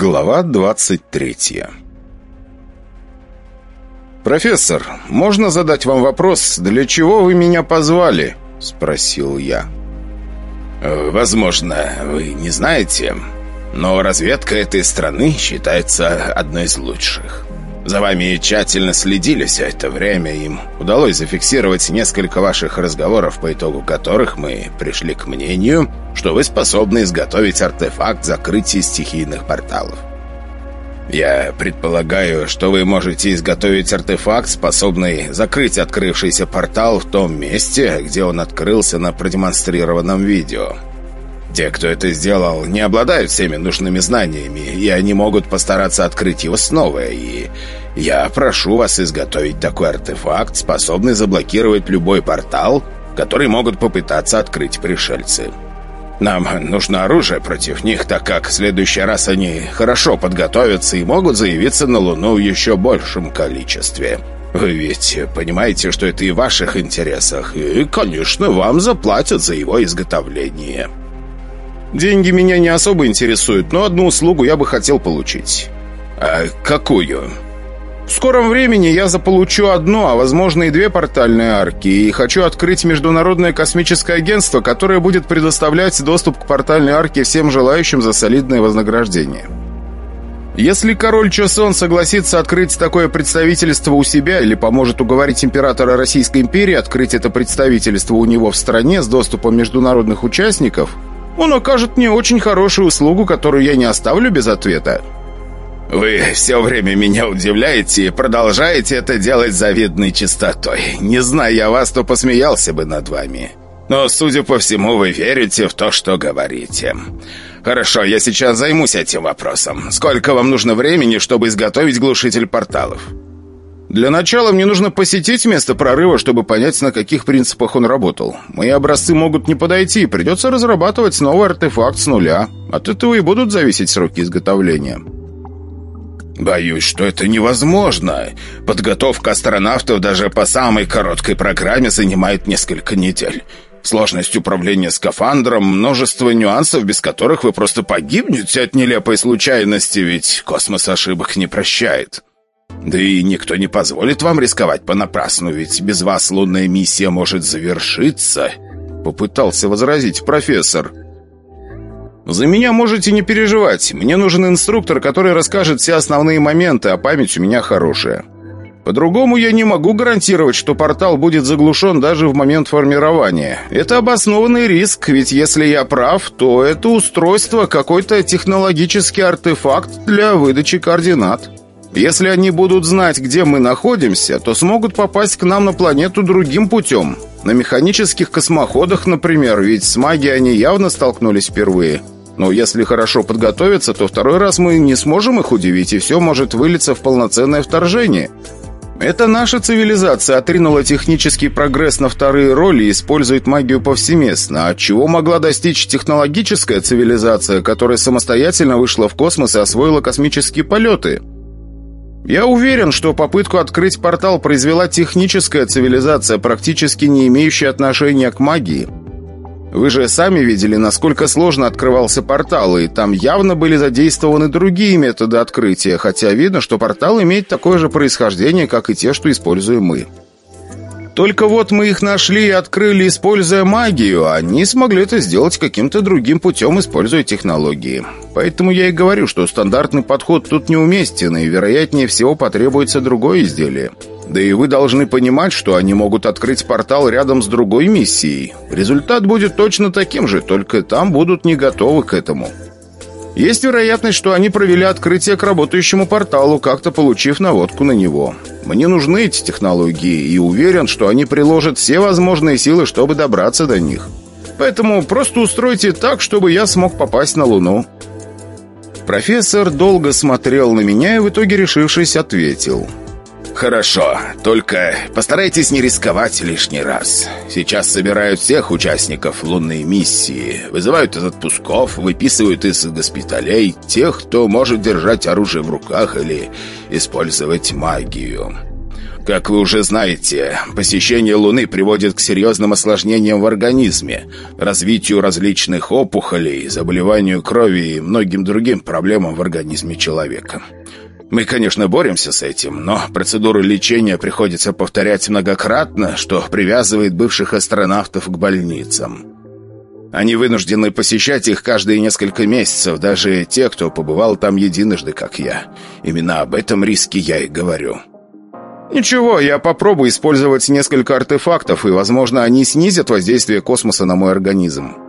Глава 23 «Профессор, можно задать вам вопрос, для чего вы меня позвали?» — спросил я. «Э, «Возможно, вы не знаете, но разведка этой страны считается одной из лучших. За вами тщательно следили все это время. Им удалось зафиксировать несколько ваших разговоров, по итогу которых мы пришли к мнению, что вы способны изготовить артефакт закрытия стихийных порталов. Я предполагаю, что вы можете изготовить артефакт, способный закрыть открывшийся портал в том месте, где он открылся на продемонстрированном видео. Те, кто это сделал, не обладают всеми нужными знаниями, и они могут постараться открыть его снова, и я прошу вас изготовить такой артефакт, способный заблокировать любой портал, который могут попытаться открыть пришельцы. Нам нужно оружие против них, так как в следующий раз они хорошо подготовятся и могут заявиться на Луну в еще большем количестве. Вы ведь понимаете, что это и в ваших интересах, и, конечно, вам заплатят за его изготовление». Деньги меня не особо интересуют, но одну услугу я бы хотел получить. А какую? В скором времени я заполучу одну, а возможно и две портальные арки, и хочу открыть международное космическое агентство, которое будет предоставлять доступ к портальной арке всем желающим за солидное вознаграждение. Если король Чосон согласится открыть такое представительство у себя или поможет уговорить императора Российской империи открыть это представительство у него в стране с доступом международных участников – он окажет мне очень хорошую услугу, которую я не оставлю без ответа». «Вы все время меня удивляете и продолжаете это делать завидной чистотой. Не зная я вас, то посмеялся бы над вами. Но, судя по всему, вы верите в то, что говорите. Хорошо, я сейчас займусь этим вопросом. Сколько вам нужно времени, чтобы изготовить глушитель порталов?» Для начала мне нужно посетить место прорыва, чтобы понять, на каких принципах он работал. Мои образцы могут не подойти, придется разрабатывать новый артефакт с нуля. От этого и будут зависеть сроки изготовления. «Боюсь, что это невозможно. Подготовка астронавтов даже по самой короткой программе занимает несколько недель. Сложность управления скафандром, множество нюансов, без которых вы просто погибнете от нелепой случайности, ведь космос ошибок не прощает». Да и никто не позволит вам рисковать понапрасну, ведь без вас лунная миссия может завершиться», — попытался возразить профессор. «За меня можете не переживать. Мне нужен инструктор, который расскажет все основные моменты, а память у меня хорошая. По-другому я не могу гарантировать, что портал будет заглушен даже в момент формирования. Это обоснованный риск, ведь если я прав, то это устройство какой-то технологический артефакт для выдачи координат». Если они будут знать, где мы находимся, то смогут попасть к нам на планету другим путем. На механических космоходах, например, ведь с магией они явно столкнулись впервые. Но если хорошо подготовиться, то второй раз мы не сможем их удивить, и все может вылиться в полноценное вторжение. Это наша цивилизация отринула технический прогресс на вторые роли и использует магию повсеместно, от чего могла достичь технологическая цивилизация, которая самостоятельно вышла в космос и освоила космические полеты – я уверен, что попытку открыть портал произвела техническая цивилизация, практически не имеющая отношения к магии. Вы же сами видели, насколько сложно открывался портал, и там явно были задействованы другие методы открытия, хотя видно, что портал имеет такое же происхождение, как и те, что используем мы. Только вот мы их нашли и открыли, используя магию, а они смогли это сделать каким-то другим путем, используя технологии. Поэтому я и говорю, что стандартный подход тут неуместен, и вероятнее всего потребуется другое изделие. Да и вы должны понимать, что они могут открыть портал рядом с другой миссией. Результат будет точно таким же, только там будут не готовы к этому. Есть вероятность, что они провели открытие к работающему порталу, как-то получив наводку на него. Мне нужны эти технологии, и уверен, что они приложат все возможные силы, чтобы добраться до них. Поэтому просто устройте так, чтобы я смог попасть на Луну». Профессор долго смотрел на меня и в итоге, решившись, ответил – «Хорошо, только постарайтесь не рисковать лишний раз. Сейчас собирают всех участников лунной миссии, вызывают из отпусков, выписывают из госпиталей тех, кто может держать оружие в руках или использовать магию. Как вы уже знаете, посещение Луны приводит к серьезным осложнениям в организме, развитию различных опухолей, заболеванию крови и многим другим проблемам в организме человека. Мы, конечно, боремся с этим, но процедуры лечения приходится повторять многократно, что привязывает бывших астронавтов к больницам. Они вынуждены посещать их каждые несколько месяцев, даже те, кто побывал там единожды, как я. Именно об этом риске я и говорю. «Ничего, я попробую использовать несколько артефактов, и, возможно, они снизят воздействие космоса на мой организм.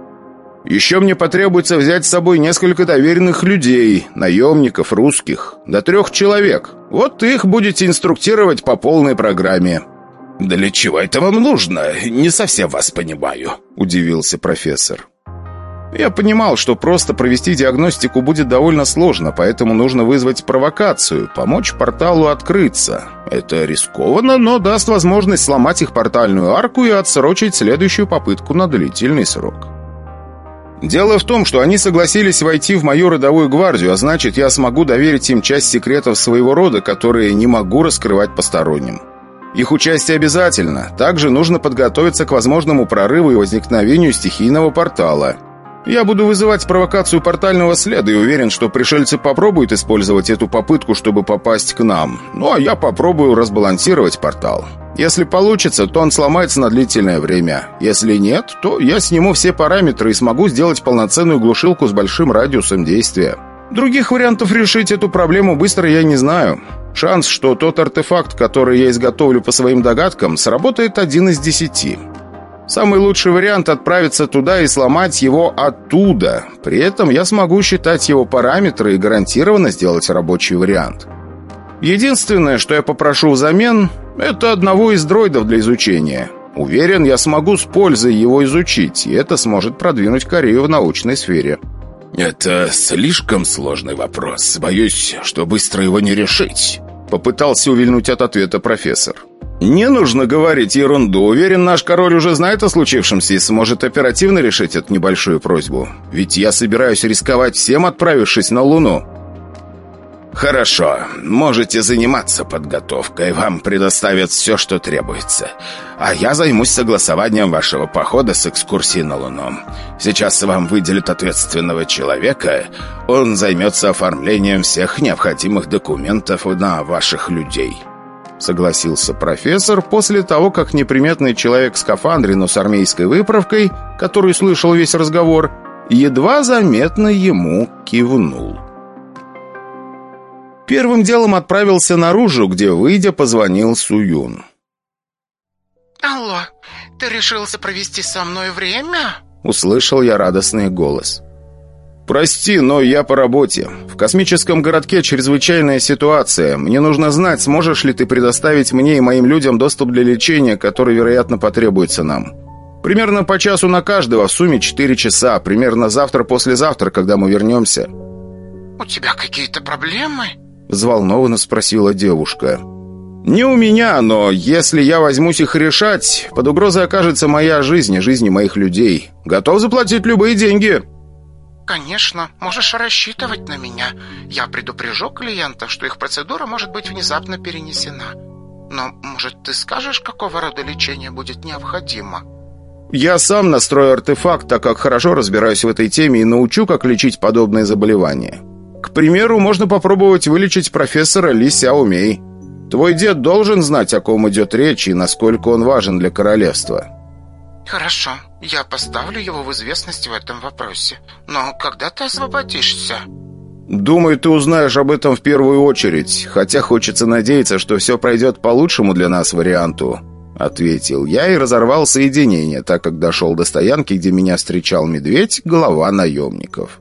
Еще мне потребуется взять с собой несколько доверенных людей, наемников, русских, до трех человек. Вот их будете инструктировать по полной программе». «Для чего это вам нужно? Не совсем вас понимаю», — удивился профессор. Я понимал, что просто провести диагностику будет довольно сложно, поэтому нужно вызвать провокацию, помочь порталу открыться. Это рискованно, но даст возможность сломать их портальную арку и отсрочить следующую попытку на длительный срок. Дело в том, что они согласились войти в мою родовую гвардию, а значит, я смогу доверить им часть секретов своего рода, которые не могу раскрывать посторонним. Их участие обязательно. Также нужно подготовиться к возможному прорыву и возникновению стихийного портала – я буду вызывать провокацию портального следа и уверен, что пришельцы попробуют использовать эту попытку, чтобы попасть к нам. Ну, а я попробую разбалансировать портал. Если получится, то он сломается на длительное время. Если нет, то я сниму все параметры и смогу сделать полноценную глушилку с большим радиусом действия. Других вариантов решить эту проблему быстро я не знаю. Шанс, что тот артефакт, который я изготовлю по своим догадкам, сработает один из десяти. Самый лучший вариант отправиться туда и сломать его оттуда. При этом я смогу считать его параметры и гарантированно сделать рабочий вариант. Единственное, что я попрошу взамен, это одного из дроидов для изучения. Уверен, я смогу с пользой его изучить, и это сможет продвинуть Корею в научной сфере. «Это слишком сложный вопрос. Боюсь, что быстро его не решить», — попытался увильнуть от ответа профессор. «Не нужно говорить ерунду. Уверен, наш король уже знает о случившемся и сможет оперативно решить эту небольшую просьбу. Ведь я собираюсь рисковать всем, отправившись на Луну». «Хорошо. Можете заниматься подготовкой. Вам предоставят все, что требуется. А я займусь согласованием вашего похода с экскурсией на Луну. Сейчас вам выделят ответственного человека. Он займется оформлением всех необходимых документов на ваших людей». Согласился профессор после того, как неприметный человек в скафандре, но с армейской выправкой, который слышал весь разговор, едва заметно ему кивнул. Первым делом отправился наружу, где, выйдя, позвонил Суюн. «Алло, ты решился провести со мной время?» Услышал я радостный голос. «Прости, но я по работе. В космическом городке чрезвычайная ситуация. Мне нужно знать, сможешь ли ты предоставить мне и моим людям доступ для лечения, который, вероятно, потребуется нам. Примерно по часу на каждого, в сумме 4 часа. Примерно завтра-послезавтра, когда мы вернемся». «У тебя какие-то проблемы?» Взволнованно спросила девушка. «Не у меня, но если я возьмусь их решать, под угрозой окажется моя жизнь и жизни моих людей. Готов заплатить любые деньги». «Конечно, можешь рассчитывать на меня. Я предупрежу клиентов, что их процедура может быть внезапно перенесена. Но, может, ты скажешь, какого рода лечение будет необходимо?» «Я сам настрою артефакт, так как хорошо разбираюсь в этой теме и научу, как лечить подобные заболевания. К примеру, можно попробовать вылечить профессора Ли Сяомей. Твой дед должен знать, о ком идет речь и насколько он важен для королевства». «Хорошо, я поставлю его в известность в этом вопросе. Но когда ты освободишься?» «Думаю, ты узнаешь об этом в первую очередь, хотя хочется надеяться, что все пройдет по лучшему для нас варианту», — ответил я и разорвал соединение, так как дошел до стоянки, где меня встречал медведь, глава наемников.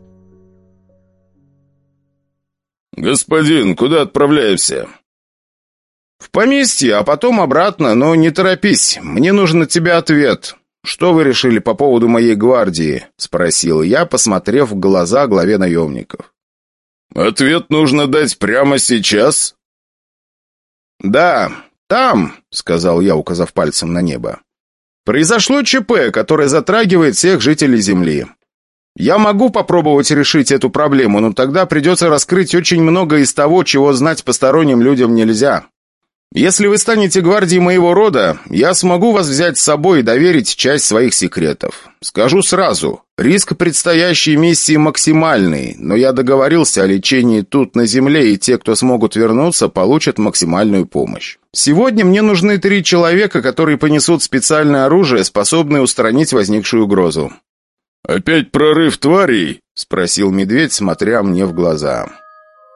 «Господин, куда отправляемся?» «В поместье, а потом обратно, но не торопись, мне нужен от тебя ответ. «Что вы решили по поводу моей гвардии?» — спросил я, посмотрев в глаза главе наемников. «Ответ нужно дать прямо сейчас?» «Да, там», — сказал я, указав пальцем на небо. «Произошло ЧП, которое затрагивает всех жителей Земли. Я могу попробовать решить эту проблему, но тогда придется раскрыть очень много из того, чего знать посторонним людям нельзя. Если вы станете гвардией моего рода, я смогу вас взять с собой и доверить часть своих секретов. Скажу сразу, риск предстоящей миссии максимальный, но я договорился о лечении тут на земле, и те, кто смогут вернуться, получат максимальную помощь. Сегодня мне нужны три человека, которые понесут специальное оружие, способное устранить возникшую угрозу». «Опять прорыв тварей?» — спросил медведь, смотря мне в глаза.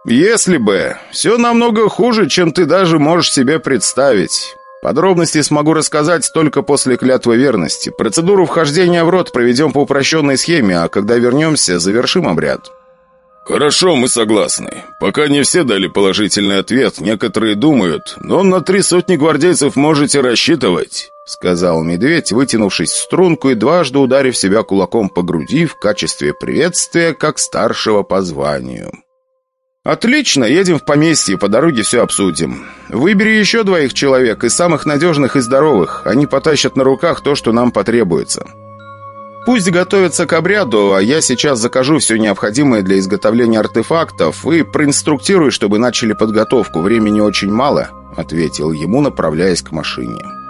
«Если бы. Все намного хуже, чем ты даже можешь себе представить. Подробности смогу рассказать только после клятвы верности. Процедуру вхождения в рот проведем по упрощенной схеме, а когда вернемся, завершим обряд». «Хорошо, мы согласны. Пока не все дали положительный ответ, некоторые думают, но на три сотни гвардейцев можете рассчитывать», сказал медведь, вытянувшись в струнку и дважды ударив себя кулаком по груди в качестве приветствия как старшего по званию. «Отлично, едем в поместье, по дороге все обсудим. Выбери еще двоих человек, из самых надежных и здоровых. Они потащат на руках то, что нам потребуется. Пусть готовятся к обряду, а я сейчас закажу все необходимое для изготовления артефактов и проинструктирую, чтобы начали подготовку. Времени очень мало», — ответил ему, направляясь к машине.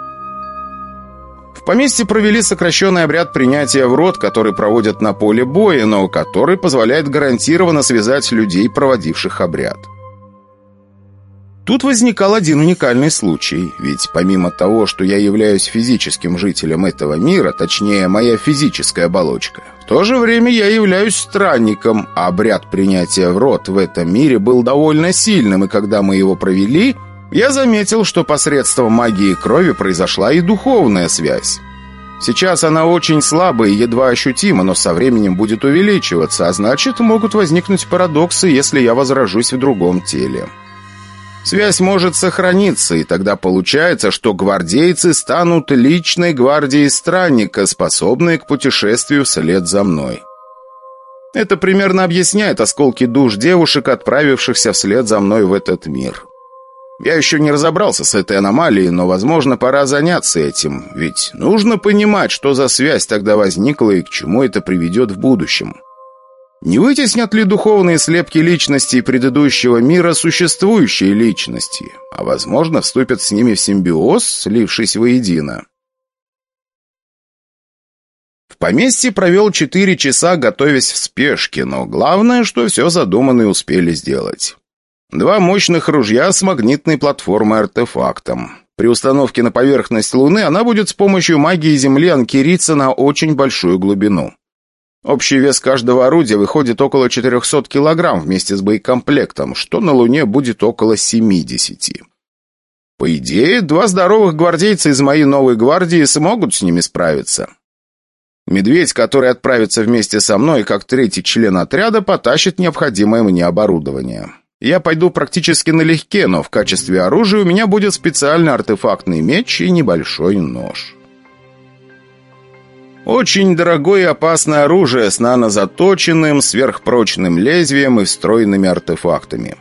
В поместье провели сокращенный обряд принятия в рот, который проводят на поле боя, но который позволяет гарантированно связать людей, проводивших обряд. Тут возникал один уникальный случай, ведь помимо того, что я являюсь физическим жителем этого мира, точнее, моя физическая оболочка, в то же время я являюсь странником, а обряд принятия в рот в этом мире был довольно сильным, и когда мы его провели, я заметил, что посредством магии крови произошла и духовная связь. Сейчас она очень слабая и едва ощутима, но со временем будет увеличиваться, а значит, могут возникнуть парадоксы, если я возражусь в другом теле. Связь может сохраниться, и тогда получается, что гвардейцы станут личной гвардией странника, способной к путешествию вслед за мной. Это примерно объясняет осколки душ девушек, отправившихся вслед за мной в этот мир. Я еще не разобрался с этой аномалией, но, возможно, пора заняться этим, ведь нужно понимать, что за связь тогда возникла и к чему это приведет в будущем. Не вытеснят ли духовные слепки личностей предыдущего мира существующие личности, а, возможно, вступят с ними в симбиоз, слившись воедино? В поместье провел четыре часа, готовясь в спешке, но главное, что все задуманное успели сделать. Два мощных ружья с магнитной платформой-артефактом. При установке на поверхность Луны она будет с помощью магии Земли анкериться на очень большую глубину. Общий вес каждого орудия выходит около 400 килограмм вместе с боекомплектом, что на Луне будет около 70. По идее, два здоровых гвардейца из моей новой гвардии смогут с ними справиться. Медведь, который отправится вместе со мной, как третий член отряда, потащит необходимое мне оборудование. Я пойду практически налегке, но в качестве оружия у меня будет специальный артефактный меч и небольшой нож. Очень дорогое и опасное оружие с нанозаточенным, сверхпрочным лезвием и встроенными артефактами.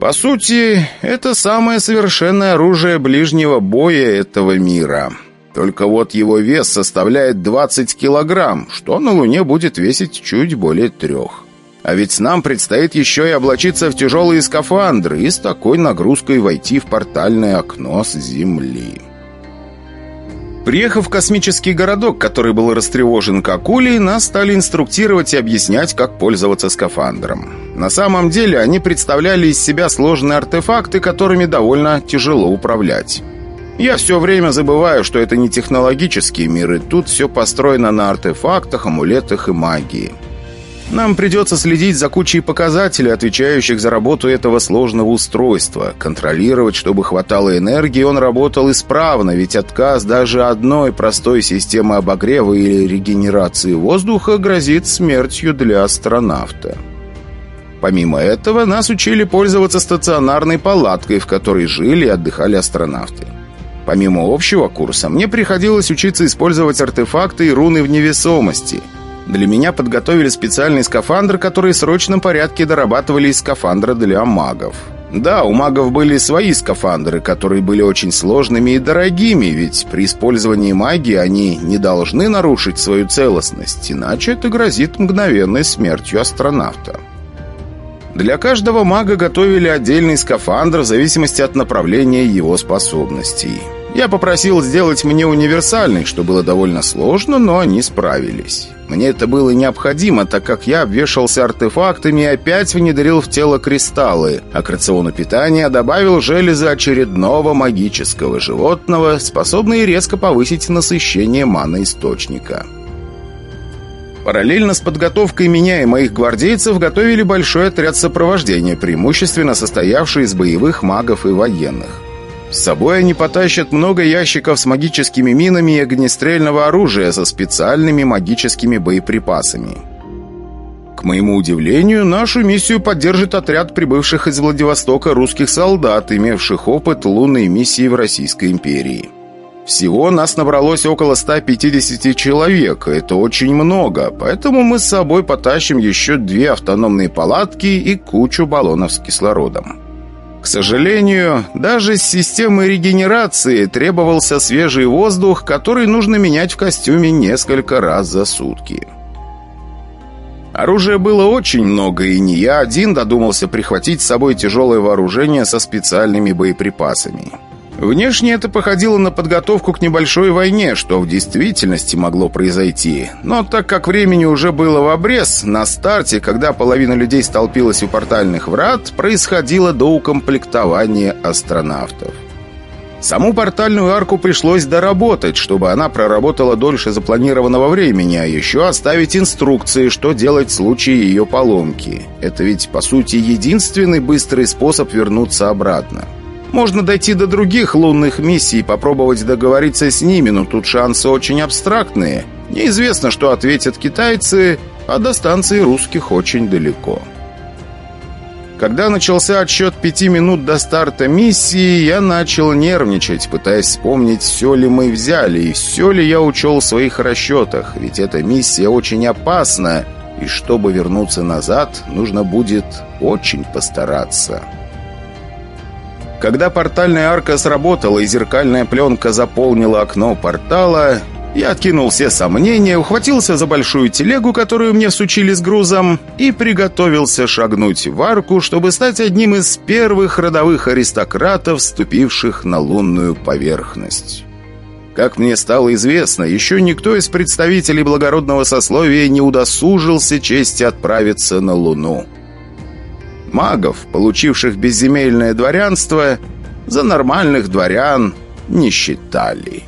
По сути, это самое совершенное оружие ближнего боя этого мира. Только вот его вес составляет 20 килограмм, что на Луне будет весить чуть более трех. А ведь нам предстоит еще и облачиться в тяжелые скафандры и с такой нагрузкой войти в портальное окно с Земли. Приехав в космический городок, который был растревожен как улей, нас стали инструктировать и объяснять, как пользоваться скафандром. На самом деле они представляли из себя сложные артефакты, которыми довольно тяжело управлять. Я все время забываю, что это не технологические миры, тут все построено на артефактах, амулетах и магии. Нам придется следить за кучей показателей, отвечающих за работу этого сложного устройства, контролировать, чтобы хватало энергии, он работал исправно, ведь отказ даже одной простой системы обогрева или регенерации воздуха грозит смертью для астронавта. Помимо этого, нас учили пользоваться стационарной палаткой, в которой жили и отдыхали астронавты. Помимо общего курса, мне приходилось учиться использовать артефакты и руны в невесомости – для меня подготовили специальный скафандр, который в срочном порядке дорабатывали из скафандра для магов. Да, у магов были свои скафандры, которые были очень сложными и дорогими, ведь при использовании магии они не должны нарушить свою целостность, иначе это грозит мгновенной смертью астронавта. Для каждого мага готовили отдельный скафандр в зависимости от направления его способностей. Я попросил сделать мне универсальный, что было довольно сложно, но они справились. Мне это было необходимо, так как я обвешался артефактами и опять внедрил в тело кристаллы, а к рациону питания добавил железы очередного магического животного, способные резко повысить насыщение мана-источника. Параллельно с подготовкой меня и моих гвардейцев готовили большой отряд сопровождения, преимущественно состоявший из боевых магов и военных. С собой они потащат много ящиков с магическими минами и огнестрельного оружия со специальными магическими боеприпасами. К моему удивлению, нашу миссию поддержит отряд прибывших из Владивостока русских солдат, имевших опыт лунной миссии в Российской империи. Всего нас набралось около 150 человек, это очень много, поэтому мы с собой потащим еще две автономные палатки и кучу баллонов с кислородом. К сожалению, даже с системой регенерации требовался свежий воздух, который нужно менять в костюме несколько раз за сутки. Оружия было очень много, и не я один додумался прихватить с собой тяжелое вооружение со специальными боеприпасами. Внешне это походило на подготовку к небольшой войне, что в действительности могло произойти. Но так как времени уже было в обрез, на старте, когда половина людей столпилась у портальных врат, происходило доукомплектование астронавтов. Саму портальную арку пришлось доработать, чтобы она проработала дольше запланированного времени, а еще оставить инструкции, что делать в случае ее поломки. Это ведь, по сути, единственный быстрый способ вернуться обратно. Можно дойти до других лунных миссий и попробовать договориться с ними, но тут шансы очень абстрактные. Неизвестно, что ответят китайцы, а до станции русских очень далеко. Когда начался отсчет пяти минут до старта миссии, я начал нервничать, пытаясь вспомнить, все ли мы взяли и все ли я учел в своих расчетах, ведь эта миссия очень опасна, и чтобы вернуться назад, нужно будет очень постараться». Когда портальная арка сработала и зеркальная пленка заполнила окно портала, я откинул все сомнения, ухватился за большую телегу, которую мне сучили с грузом, и приготовился шагнуть в арку, чтобы стать одним из первых родовых аристократов, вступивших на лунную поверхность. Как мне стало известно, еще никто из представителей благородного сословия не удосужился чести отправиться на Луну. Магов, получивших безземельное дворянство, за нормальных дворян не считали.